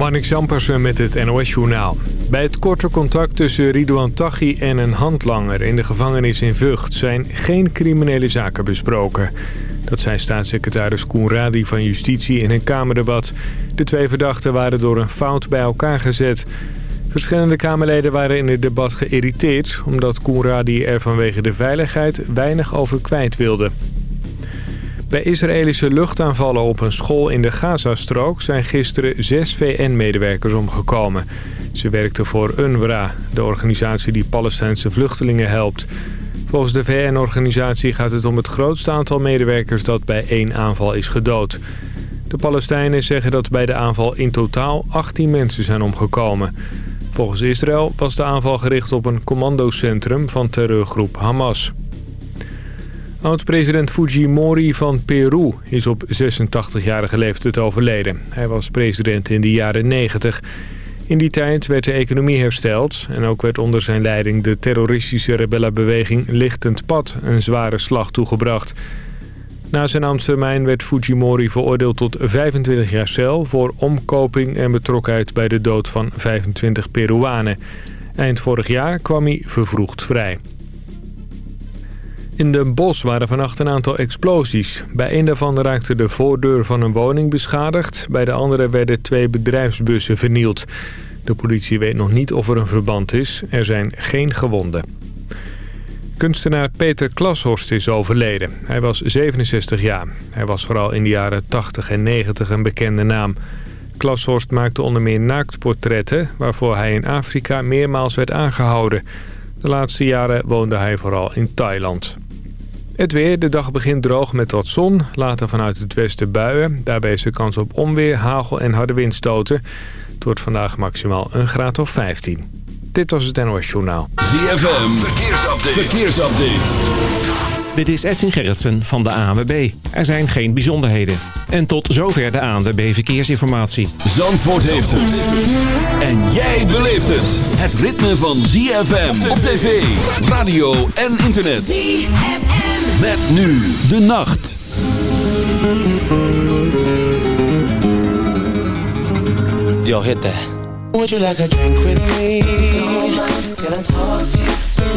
Marnik Zampersen met het NOS-journaal. Bij het korte contact tussen Ridouan Taghi en een handlanger in de gevangenis in Vught... zijn geen criminele zaken besproken. Dat zei staatssecretaris Koen Radi van Justitie in een Kamerdebat. De twee verdachten waren door een fout bij elkaar gezet. Verschillende Kamerleden waren in het debat geïrriteerd... omdat Koen Radi er vanwege de veiligheid weinig over kwijt wilde. Bij Israëlische luchtaanvallen op een school in de Gazastrook zijn gisteren zes VN-medewerkers omgekomen. Ze werkten voor UNRWA, de organisatie die Palestijnse vluchtelingen helpt. Volgens de VN-organisatie gaat het om het grootste aantal medewerkers dat bij één aanval is gedood. De Palestijnen zeggen dat bij de aanval in totaal 18 mensen zijn omgekomen. Volgens Israël was de aanval gericht op een commandocentrum van terreurgroep Hamas. Oud-president Fujimori van Peru is op 86-jarige leeftijd overleden. Hij was president in de jaren 90. In die tijd werd de economie hersteld... en ook werd onder zijn leiding de terroristische rebellenbeweging Lichtend Pad... een zware slag toegebracht. Na zijn ambtstermijn werd Fujimori veroordeeld tot 25 jaar cel... voor omkoping en betrokkenheid bij de dood van 25 Peruanen. Eind vorig jaar kwam hij vervroegd vrij. In Den Bosch waren vannacht een aantal explosies. Bij een daarvan raakte de voordeur van een woning beschadigd. Bij de andere werden twee bedrijfsbussen vernield. De politie weet nog niet of er een verband is. Er zijn geen gewonden. Kunstenaar Peter Klashorst is overleden. Hij was 67 jaar. Hij was vooral in de jaren 80 en 90 een bekende naam. Klashorst maakte onder meer naaktportretten... waarvoor hij in Afrika meermaals werd aangehouden. De laatste jaren woonde hij vooral in Thailand. Het weer. De dag begint droog met wat zon. Later vanuit het westen buien. Daarbij is de kans op onweer, hagel en harde windstoten. Het wordt vandaag maximaal een graad of 15. Dit was het NOS Journaal. ZFM. Verkeersupdate. Verkeersupdate. Dit is Edwin Gerritsen van de ANWB. Er zijn geen bijzonderheden. En tot zover de ANWB Verkeersinformatie. Zandvoort heeft het. En jij beleeft het. Het ritme van ZFM op tv, radio en internet. ZFM. Met nu de nacht. Yo, hit that. Would you like a drink with me? Can I talk to you?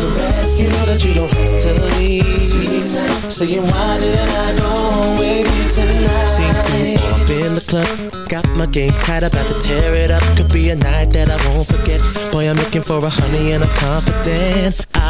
caressing. You know that you don't have to leave. Saying why didn't I go home with you tonight? Seen two all up in the club. Got my game tight, about to tear it up. Could be a night that I won't forget. Boy, I'm looking for a honey and I'm confident. I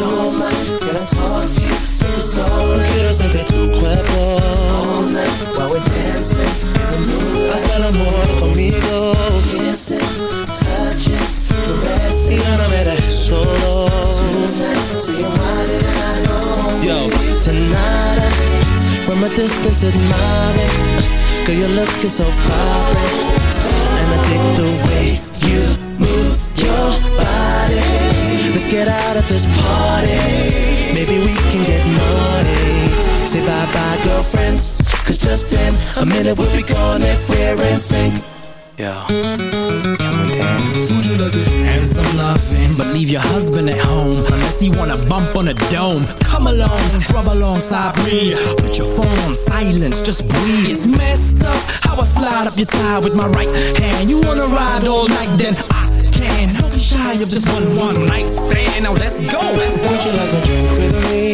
Don't can I talk to you? It's alright. Quiero hacerte tu cuerpo. All night, while we're dancing in the moonlight. Conmigo. Kissing, touching. Tonight, I from a distance admiring. Girl, you're looking so vibrant. And I dig the way get out of this party. Maybe we can get money Say bye-bye, girlfriends. Cause just in a minute we'll be gone if we're in sync. Yo, can we dance? And some loving but leave your husband at home unless he wanna bump on a dome. Come along, rub alongside me. Put your phone on silence, just breathe. It's messed up how I slide up your tie with my right hand. You wanna ride all night, then I. Don't be shy of just one one night stand. Now let's go. Let's go. Would you like a drink with me?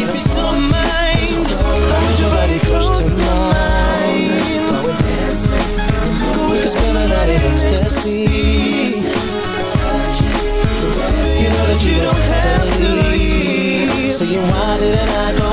If you don't mind, hold your body close to mine. While we're dancing, we can spend the night in ecstasy. You know that you don't have to leave. So you why didn't I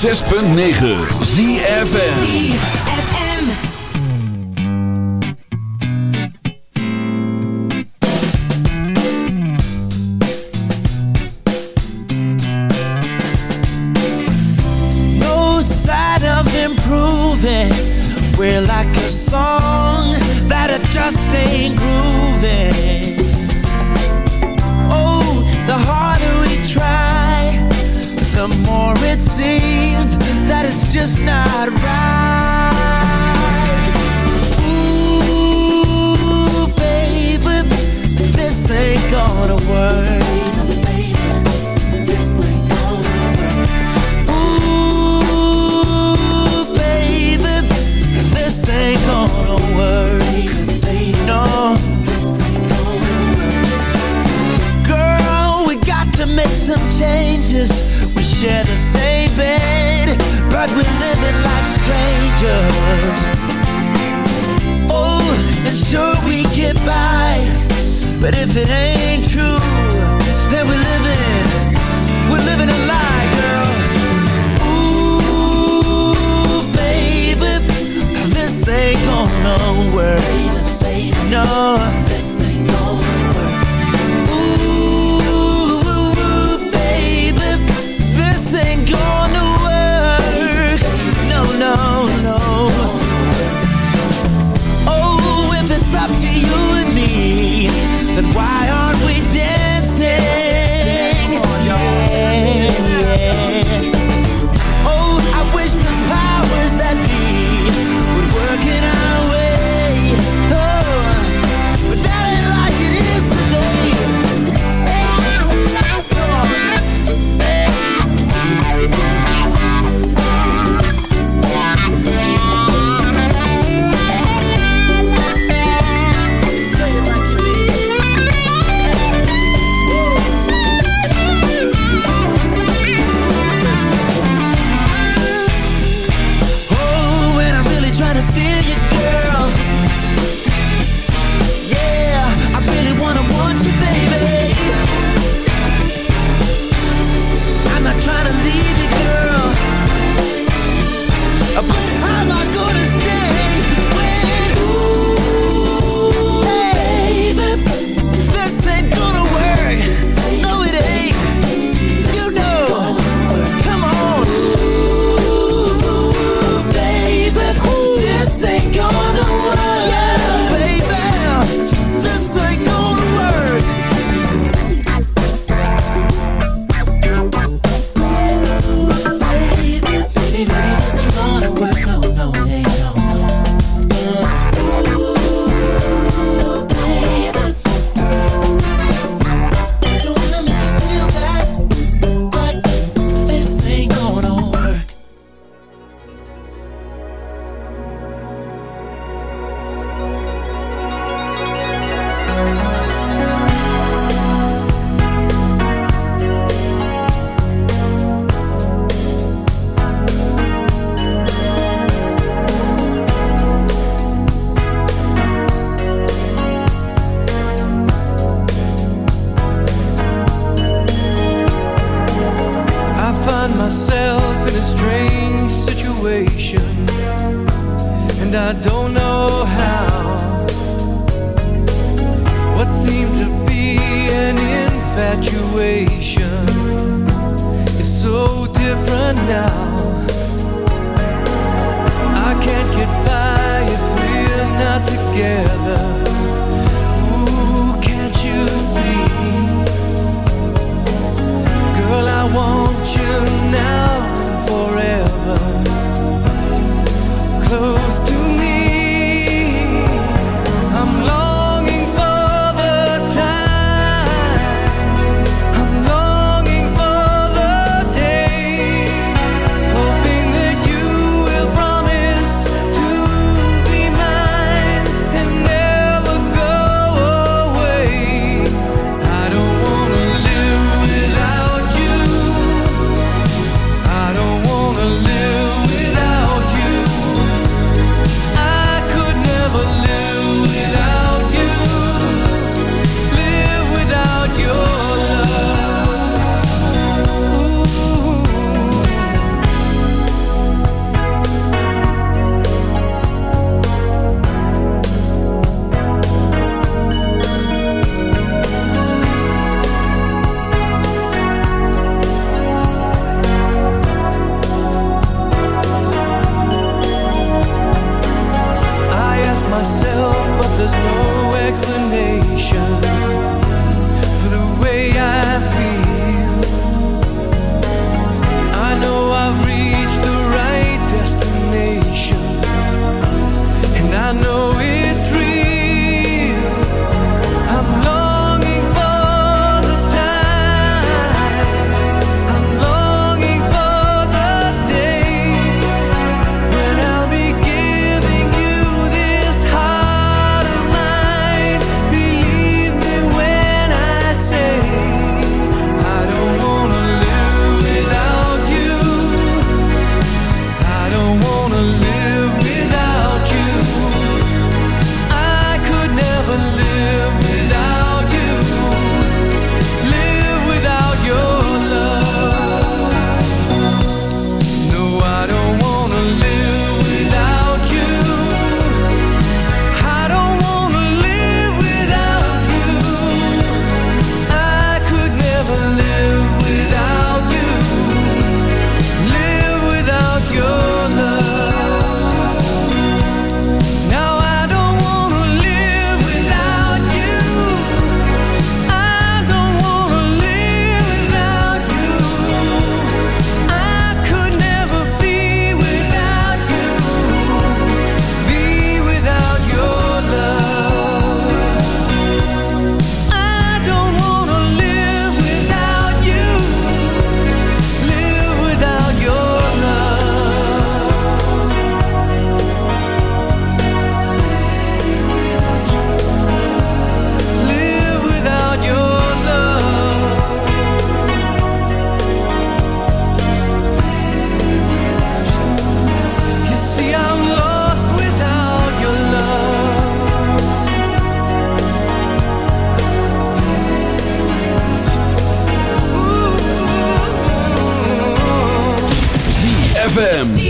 106.9 ZFN ZFM.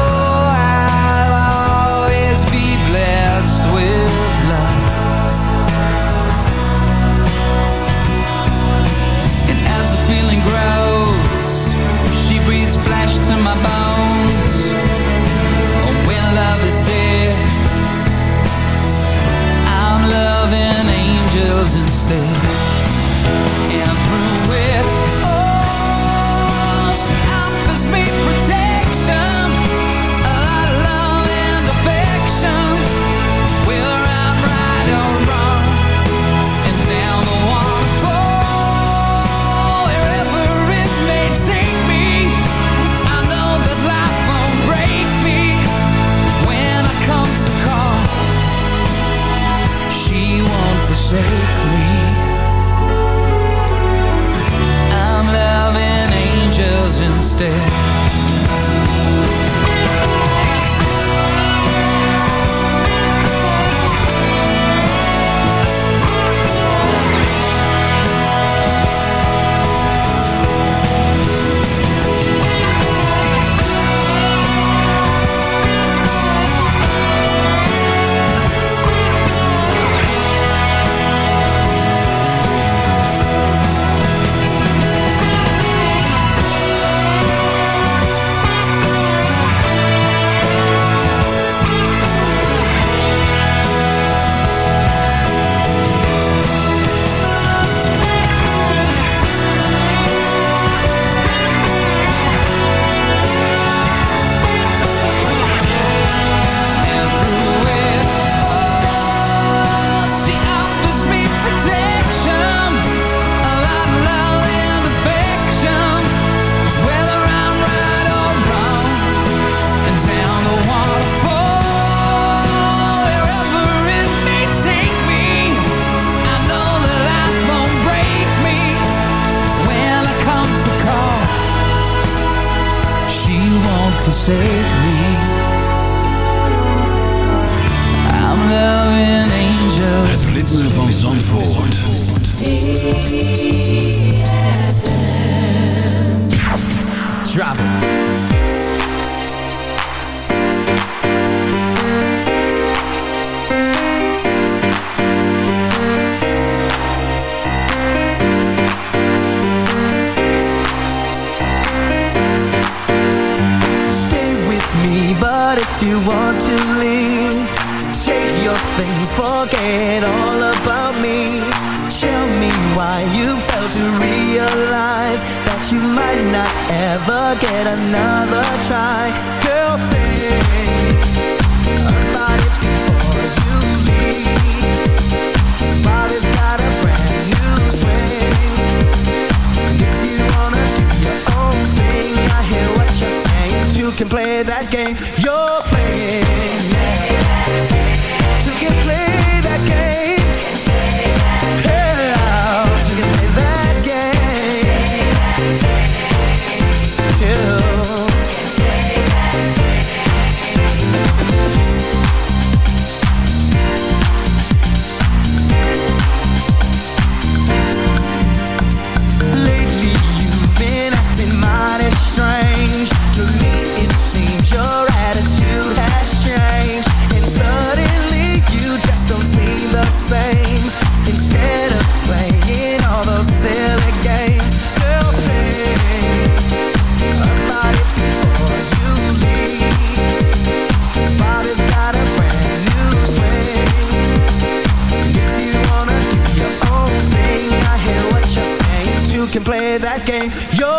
game. Yo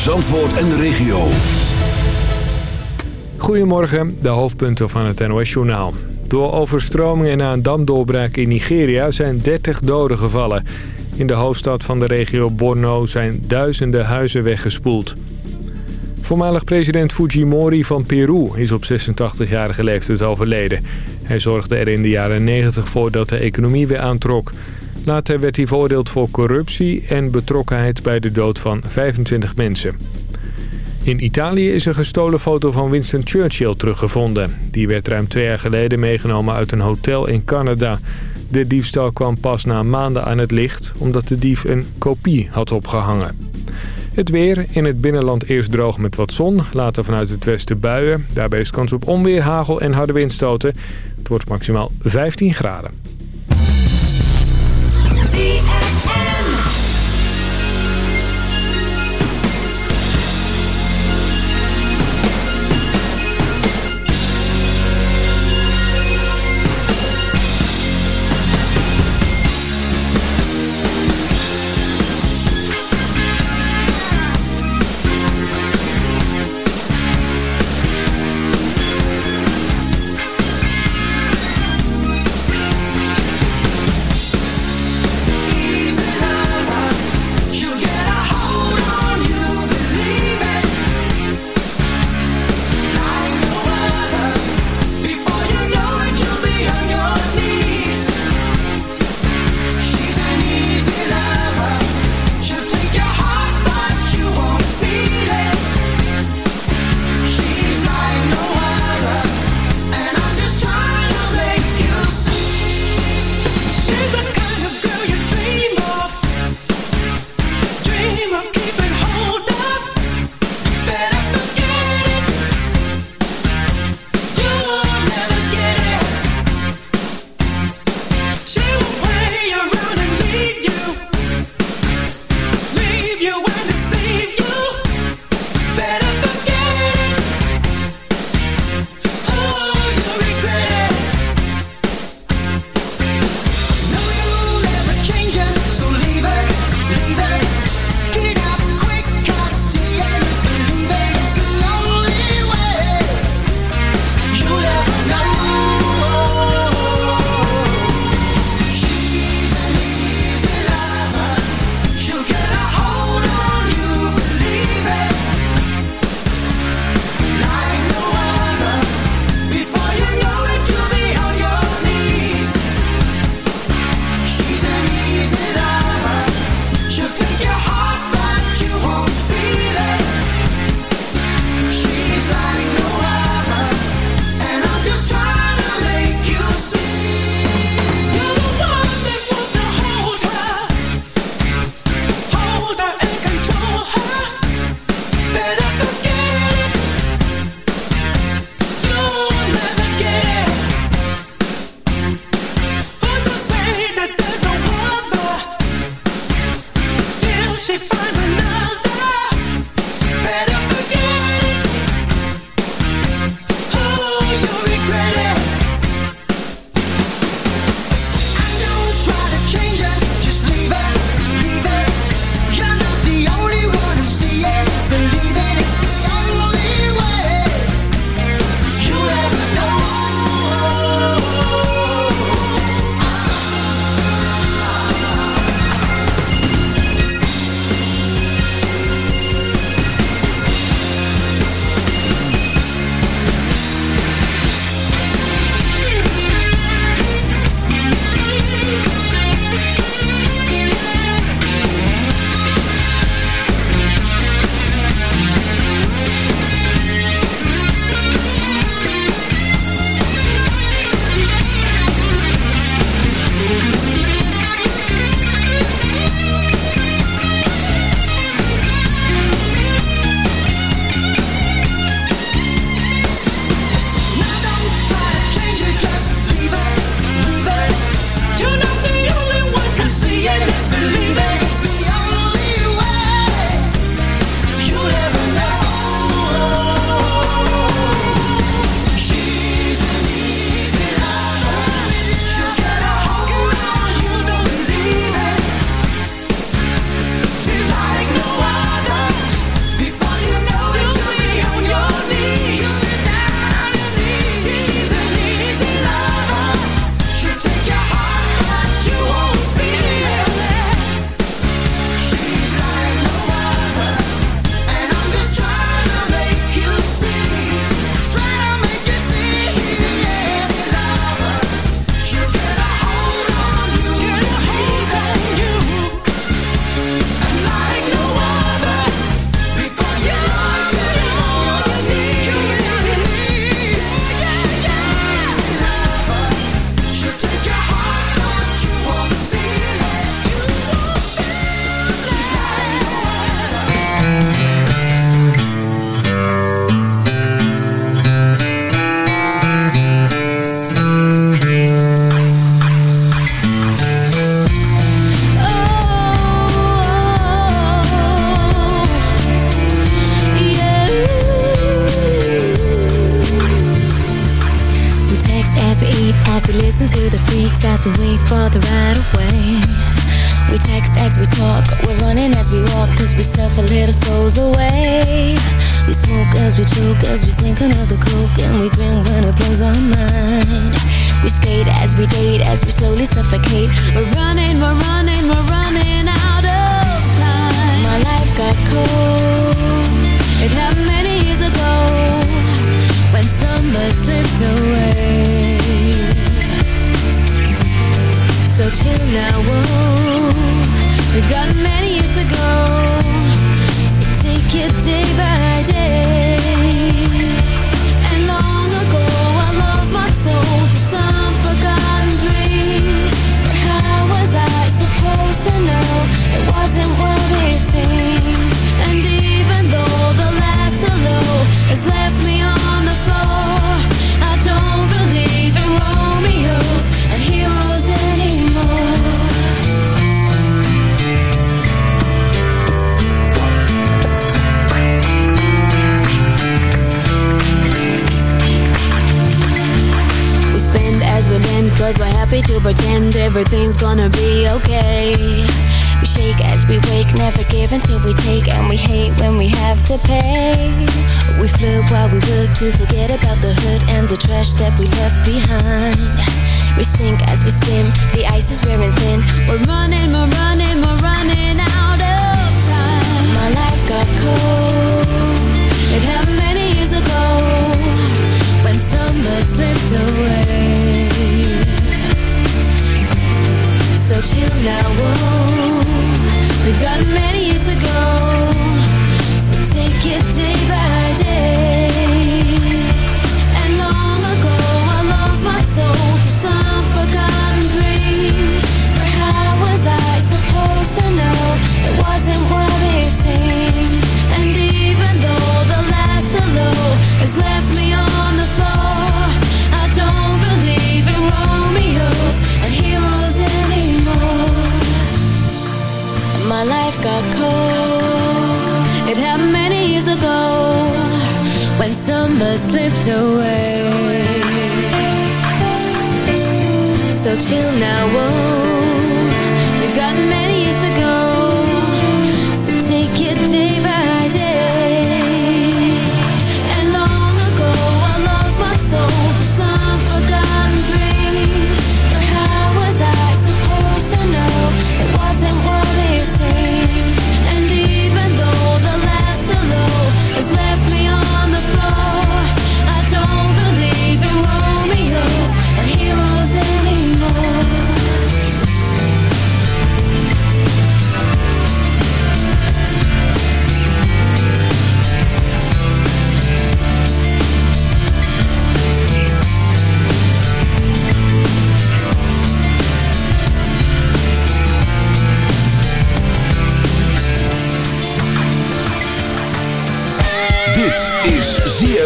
Zandvoort en de regio. Goedemorgen, de hoofdpunten van het NOS-journaal. Door overstromingen na een damdoorbraak in Nigeria zijn 30 doden gevallen. In de hoofdstad van de regio Borno zijn duizenden huizen weggespoeld. Voormalig president Fujimori van Peru is op 86-jarige leeftijd overleden. Hij zorgde er in de jaren 90 voor dat de economie weer aantrok. Later werd hij veroordeeld voor corruptie en betrokkenheid bij de dood van 25 mensen. In Italië is een gestolen foto van Winston Churchill teruggevonden. Die werd ruim twee jaar geleden meegenomen uit een hotel in Canada. De diefstal kwam pas na maanden aan het licht... omdat de dief een kopie had opgehangen. Het weer, in het binnenland eerst droog met wat zon. Later vanuit het westen buien. Daarbij is kans op onweer, hagel en harde windstoten. Het wordt maximaal 15 graden. We And we hate when we have to pay. We flip while we work to forget about the hurt And the trash that we left behind. We sink as we swim, the ice is wearing thin. We're running, we're running, we're running out of time. My life got cold. It happened many years ago when summer slipped away. So chill now, whoa. We've got many years to go. So take it day by day. And long ago I lost my soul to some forgotten dream. But how was I supposed to know it wasn't what it seemed? Summer slipped away. So chill now, whoa. We've got many years to go.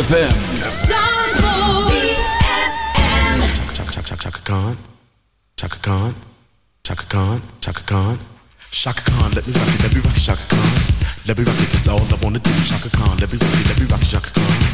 ZFM. Chaka Khan, Chaka Khan, Chaka Khan, Chaka Khan. Let me rock it, let me rock it, Chaka Khan. Let me rock it, that's all I wanna do. Chaka Khan, let me rock it, let me rock it, Chaka Khan.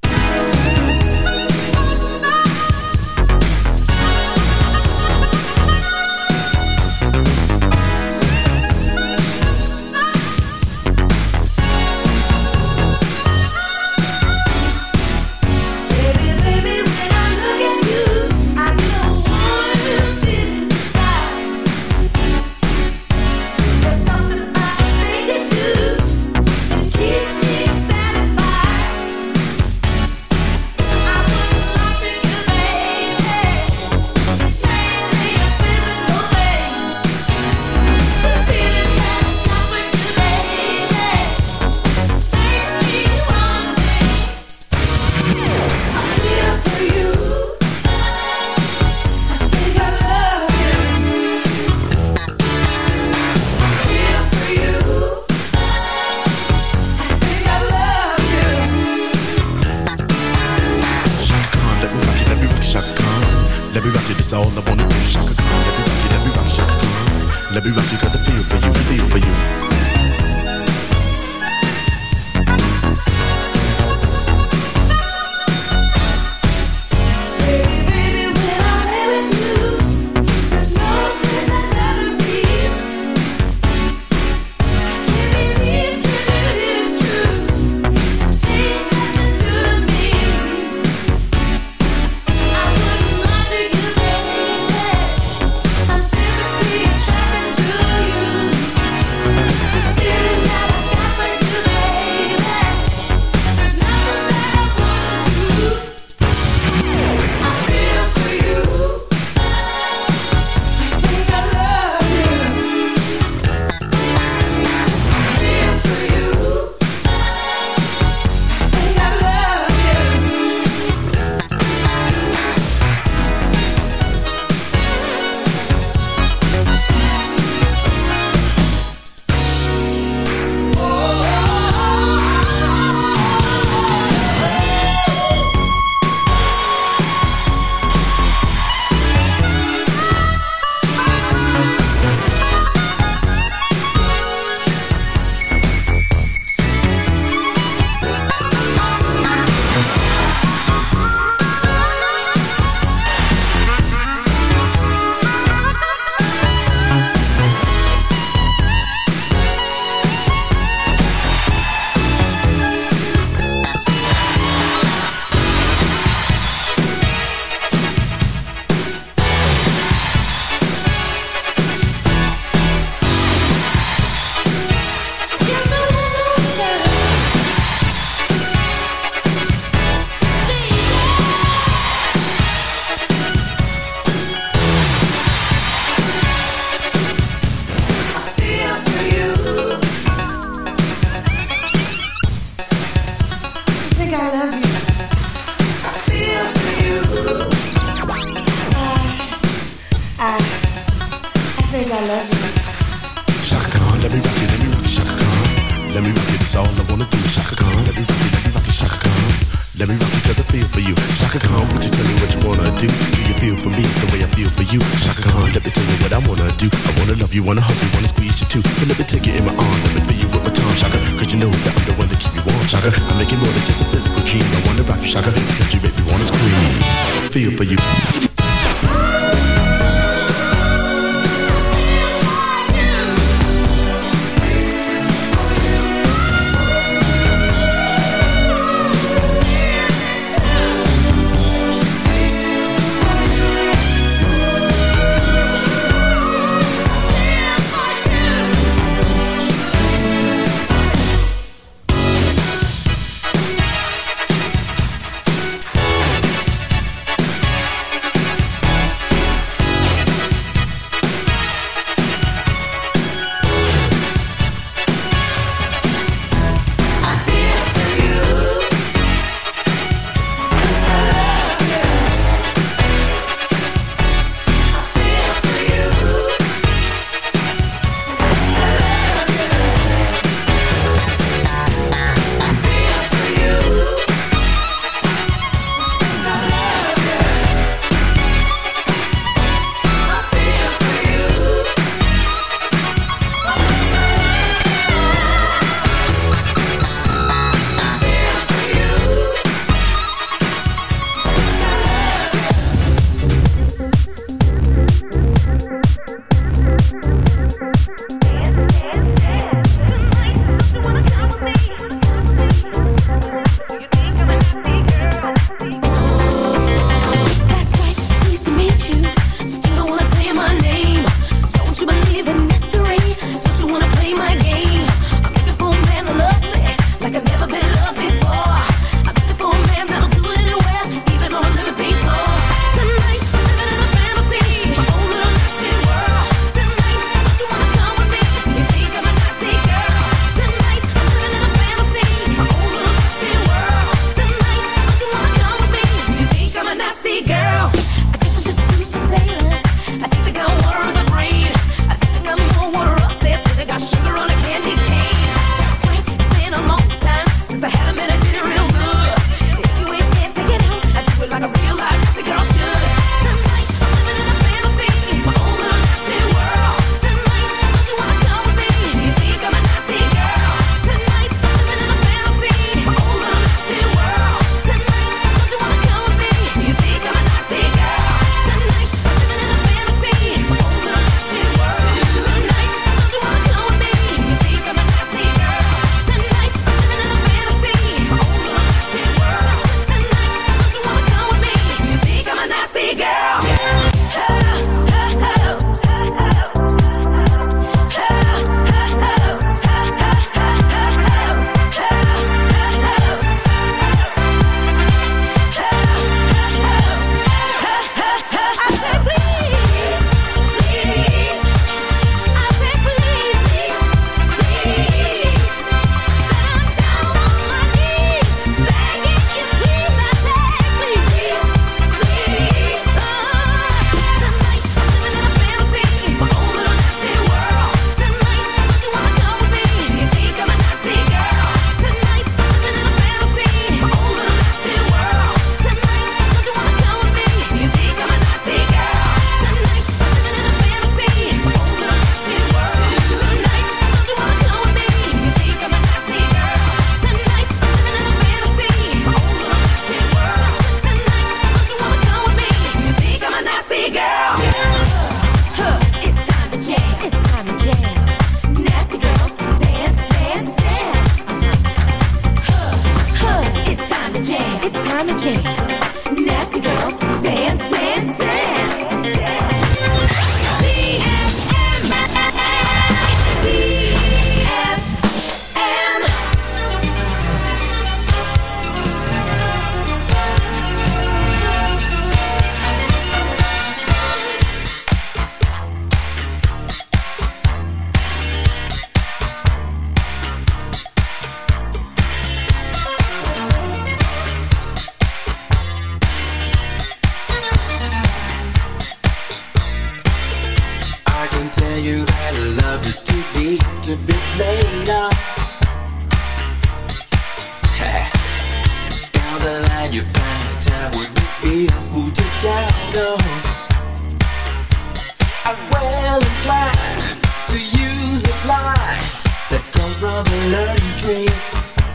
All I wanna do. Chaka me rock let me rock Chaka me rock you, got the feel for you, feel for you.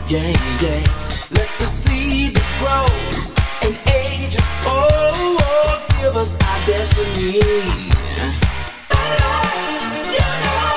Yeah, yeah. Let the seed that grows and ages old give us our destiny. You know.